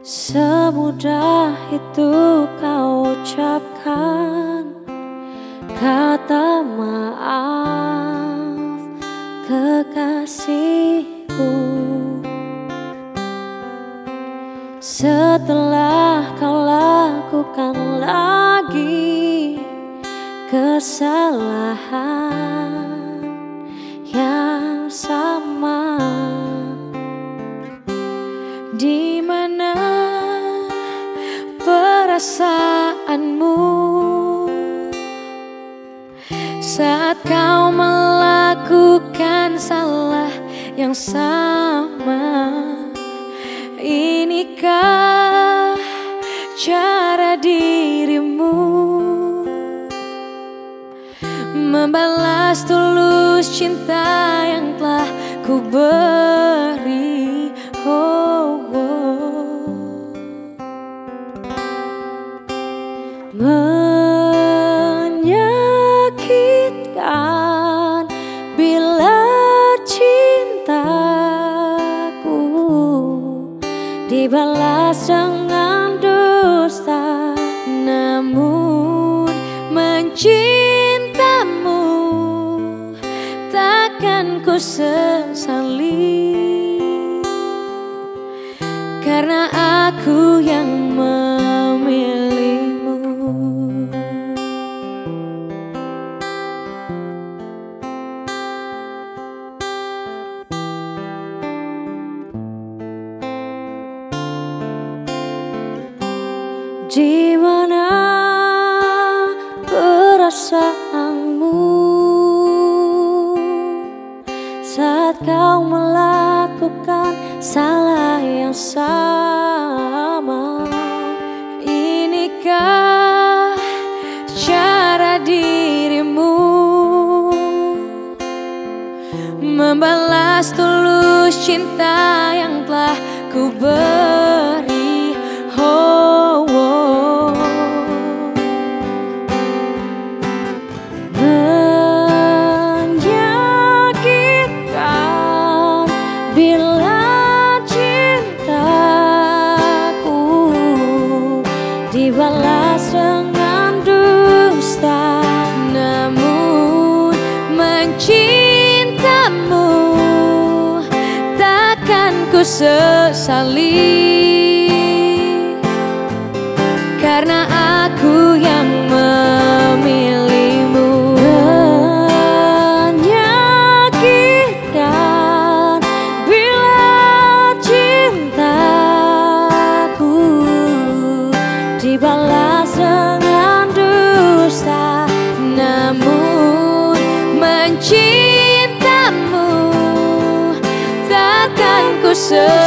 Semudah itu kau ucapkan Kata maaf kekasihku. Setelah kau lakukan lagi kesalahan yang sama Di perasaanmu saat kau melakukan salah yang sama? Inikah cara dirimu membalas tulus cinta yang telah ku? Dibalas dengan dusta Namun mencintamu takkan ku sesali. Karena aku yang memilihmu Di mana perasaanmu saat kau melakukan salah yang sama? Inikah cara dirimu membalas tulus cinta yang telah ku beri? Dibalas dengan dusta Namun mencintamu takkan ku sesali takkan